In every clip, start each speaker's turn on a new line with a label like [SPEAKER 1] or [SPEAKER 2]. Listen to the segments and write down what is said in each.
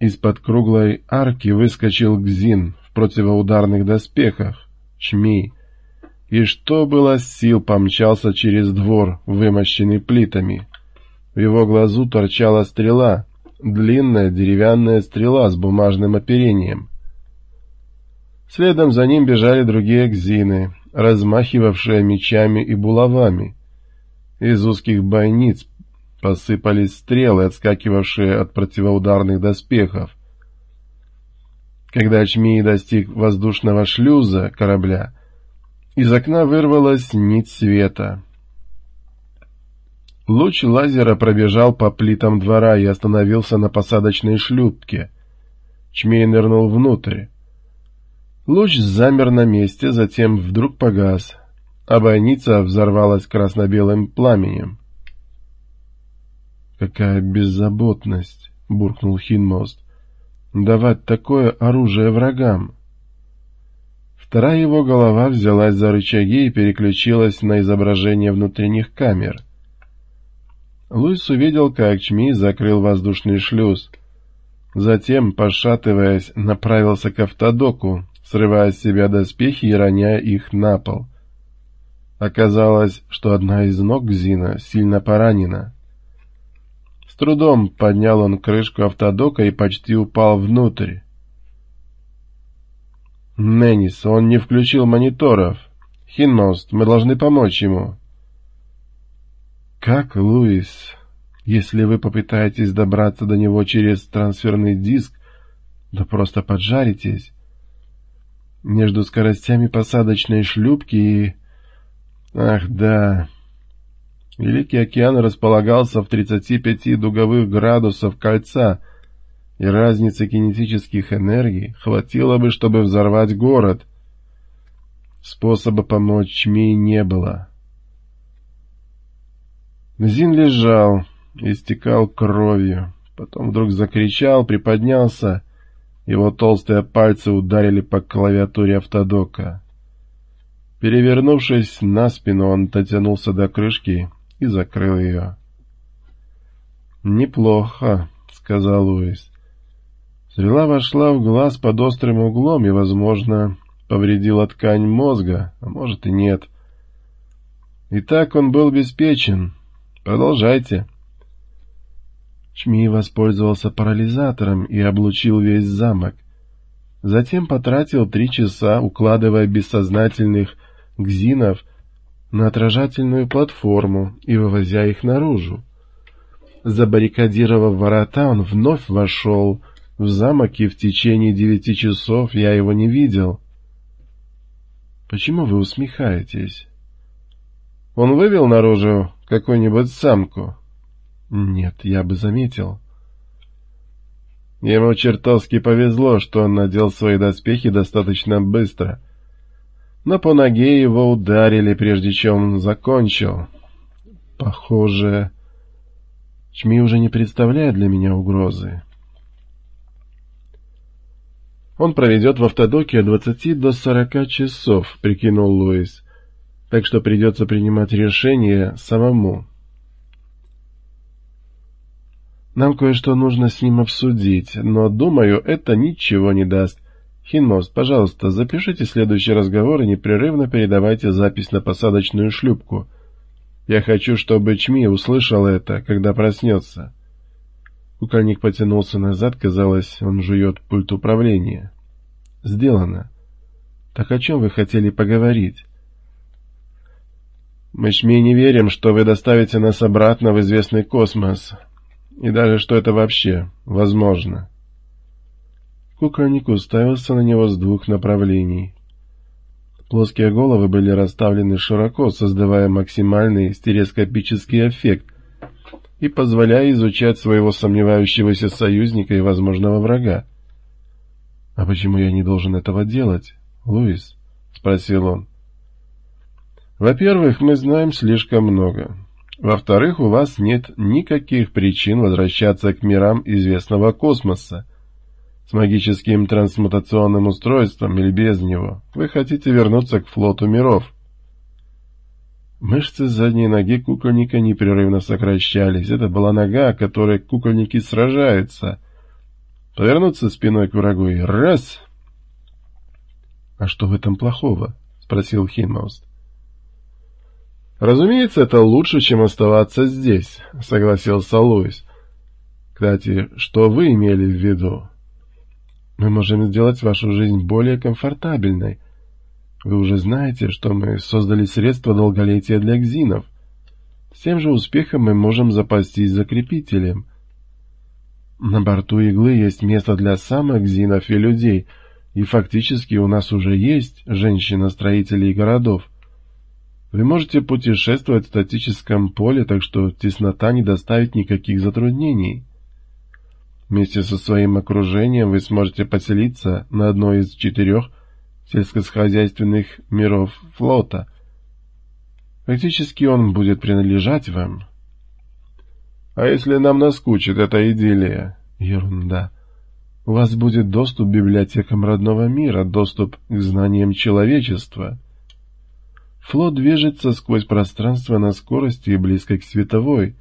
[SPEAKER 1] Из-под круглой арки выскочил Гзин в противоударных доспехах, Чми, и что было сил помчался через двор, вымощенный плитами. В его глазу торчала стрела, длинная деревянная стрела с бумажным оперением. Следом за ним бежали другие гзины, размахивавшие мечами и булавами. Из узких бойниц посыпались стрелы, отскакивавшие от противоударных доспехов. Когда Чмий достиг воздушного шлюза корабля, из окна вырвалась нить света. Луч лазера пробежал по плитам двора и остановился на посадочной шлюпке. Чмей нырнул внутрь. Луч замер на месте, затем вдруг погас, а бойница взорвалась красно-белым пламенем. «Какая беззаботность!» — буркнул Хинмост. «Давать такое оружие врагам!» Вторая его голова взялась за рычаги и переключилась на изображение внутренних камер. Луис увидел, как Чми закрыл воздушный шлюз. Затем, пошатываясь, направился к автодоку, срывая с себя доспехи и роняя их на пол. Оказалось, что одна из ног Зина сильно поранена трудом поднял он крышку автодока и почти упал внутрь. «Неннис, он не включил мониторов. Хинмост, мы должны помочь ему». «Как, Луис? Если вы попытаетесь добраться до него через трансферный диск, да просто поджаритесь. Между скоростями посадочной шлюпки и... Ах, да...» Великий океан располагался в 35 дуговых градусов кольца, и разницы кинетических энергий хватило бы, чтобы взорвать город. Способа помочь Чмей не было. Зин лежал, истекал кровью, потом вдруг закричал, приподнялся, его толстые пальцы ударили по клавиатуре автодока. Перевернувшись на спину, он дотянулся до крышки и закрыл ее. «Неплохо», — сказал Луис. Стрела вошла в глаз под острым углом и, возможно, повредила ткань мозга, а может и нет. И так он был обеспечен. Продолжайте. Чми воспользовался парализатором и облучил весь замок. Затем потратил три часа, укладывая бессознательных гзинов на отражательную платформу и вывозя их наружу. Забаррикадировав ворота, он вновь вошел в замок, и в течение девяти часов я его не видел. Почему вы усмехаетесь? Он вывел наружу какую-нибудь самку? Нет, я бы заметил. Ему чертовски повезло, что он надел свои доспехи достаточно быстро — но по ноге его ударили, прежде чем он закончил. Похоже, Чми уже не представляет для меня угрозы. Он проведет в автодоке от двадцати до сорока часов, прикинул Луис, так что придется принимать решение самому. Нам кое-что нужно с ним обсудить, но, думаю, это ничего не даст. Хинмост, пожалуйста, запишите следующий разговор и непрерывно передавайте запись на посадочную шлюпку. Я хочу, чтобы Чми услышал это, когда проснется. Кукольник потянулся назад, казалось, он жует пульт управления. Сделано. Так о чем вы хотели поговорить? Мы Чми не верим, что вы доставите нас обратно в известный космос. И даже что это вообще возможно. Кукольник уставился на него с двух направлений. Плоские головы были расставлены широко, создавая максимальный стереоскопический эффект и позволяя изучать своего сомневающегося союзника и возможного врага. «А почему я не должен этого делать, Луис?» — спросил он. «Во-первых, мы знаем слишком много. Во-вторых, у вас нет никаких причин возвращаться к мирам известного космоса с магическим трансмутационным устройством или без него. Вы хотите вернуться к флоту миров. Мышцы задней ноги кукольника непрерывно сокращались. Это была нога, которой кукольники сражаются. повернуться спиной к врагу и раз. — А что в этом плохого? — спросил Хинмауст. — Разумеется, это лучше, чем оставаться здесь, — согласился Луис. — Кстати, что вы имели в виду? — Мы можем сделать вашу жизнь более комфортабельной. Вы уже знаете, что мы создали средства долголетия для гзинов. С тем же успехом мы можем запастись закрепителем — на борту иглы есть место для самых гзинов и людей, и фактически у нас уже есть женщина-строителей городов. Вы можете путешествовать в статическом поле, так что теснота не доставит никаких затруднений. Вместе со своим окружением вы сможете поселиться на одной из четырех сельскохозяйственных миров флота. Фактически он будет принадлежать вам. А если нам наскучит эта идиллия? Ерунда. У вас будет доступ к библиотекам родного мира, доступ к знаниям человечества. Флот движется сквозь пространство на скорости, близкой к световой,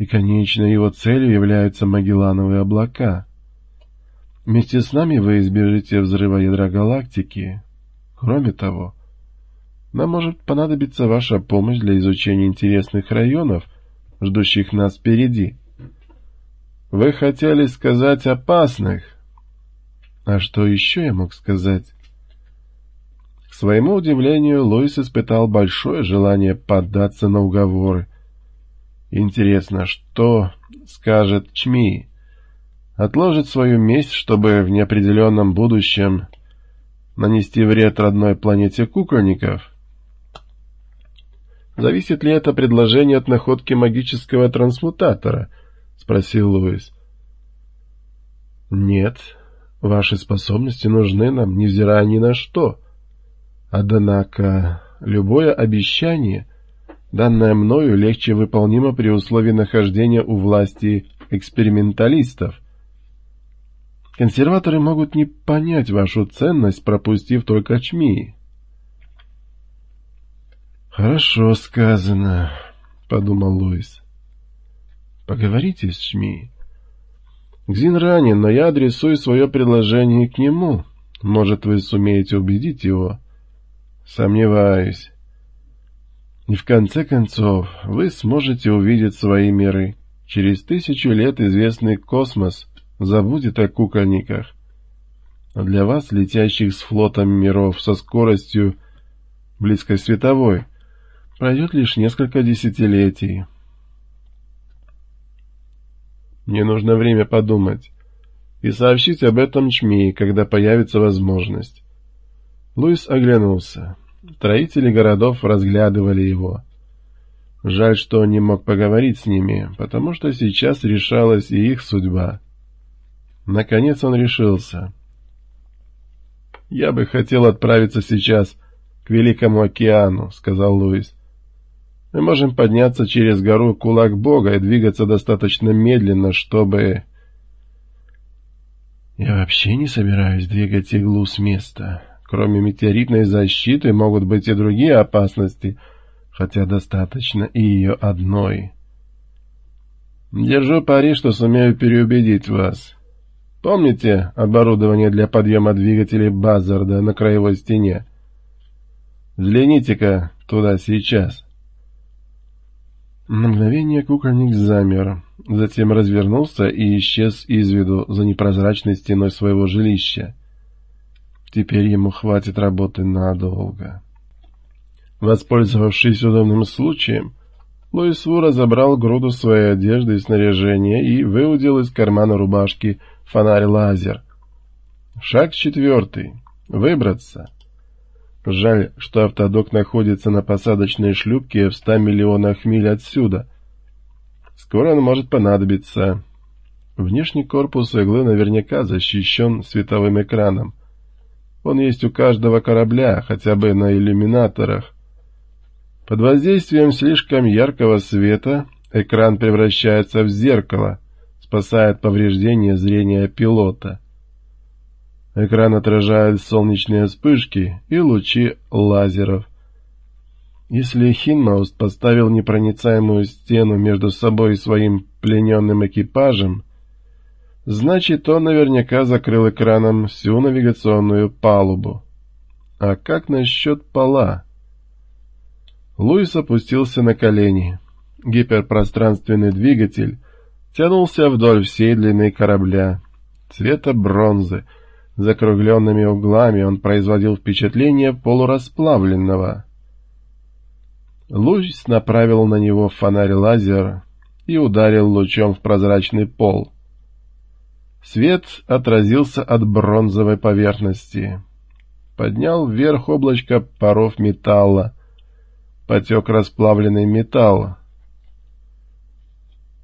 [SPEAKER 1] и конечной его целью являются Магеллановые облака. Вместе с нами вы избежите взрыва ядра галактики. Кроме того, нам может понадобиться ваша помощь для изучения интересных районов — ждущих нас впереди. Вы хотели сказать опасных. А что еще я мог сказать? К своему удивлению, Луис испытал большое желание поддаться на уговоры. Интересно, что скажет Чми? Отложит свою месть, чтобы в неопределенном будущем нанести вред родной планете кукольников? Зависит ли это предложение от находки магического трансмутатора? — спросил Луис. — Нет. Ваши способности нужны нам, невзирая ни на что. Однако любое обещание, данное мною, легче выполнимо при условии нахождения у власти эксперименталистов. Консерваторы могут не понять вашу ценность, пропустив только чми. «Хорошо сказано», — подумал Луис. «Поговорите с Шми». «Гзин ранен, но я адресую свое предложение к нему. Может, вы сумеете убедить его?» «Сомневаюсь». И в конце концов, вы сможете увидеть свои миры. Через тысячу лет известный космос забудет о кукольниках. А для вас, летящих с флотом миров со скоростью близкой световой, Пройдет лишь несколько десятилетий. Мне нужно время подумать и сообщить об этом Чми, когда появится возможность. Луис оглянулся. Строители городов разглядывали его. Жаль, что он не мог поговорить с ними, потому что сейчас решалась и их судьба. Наконец он решился. «Я бы хотел отправиться сейчас к Великому океану», — сказал Луис. Мы можем подняться через гору Кулак Бога и двигаться достаточно медленно, чтобы... Я вообще не собираюсь двигать иглу с места. Кроме метеоритной защиты могут быть и другие опасности, хотя достаточно и ее одной. Держу пари, что сумею переубедить вас. Помните оборудование для подъема двигателей Базарда на краевой стене? Взгляните-ка туда сейчас. — на мгновение кукольник замер, затем развернулся и исчез из виду за непрозрачной стеной своего жилища. Теперь ему хватит работы надолго. Воспользовавшись удобным случаем, Луис Ву разобрал груду своей одежды и снаряжения и выудил из кармана рубашки фонарь-лазер. Шаг четвертый. Выбраться. Жаль, что автодок находится на посадочной шлюпке в ста миллионах миль отсюда. Скоро он может понадобиться. Внешний корпус иглы наверняка защищен световым экраном. Он есть у каждого корабля, хотя бы на иллюминаторах. Под воздействием слишком яркого света экран превращается в зеркало, спасая от повреждения зрения пилота. Экран отражает солнечные вспышки и лучи лазеров. Если Хинмауст поставил непроницаемую стену между собой и своим плененным экипажем, Значит, он наверняка закрыл экраном всю навигационную палубу. А как насчет пола? Луис опустился на колени. Гиперпространственный двигатель тянулся вдоль всей длины корабля. Цвета бронзы, закругленными углами он производил впечатление полурасплавленного. Луис направил на него фонарь лазер и ударил лучом в прозрачный пол. Свет отразился от бронзовой поверхности. Поднял вверх облачко паров металла. Потек расплавленный металл,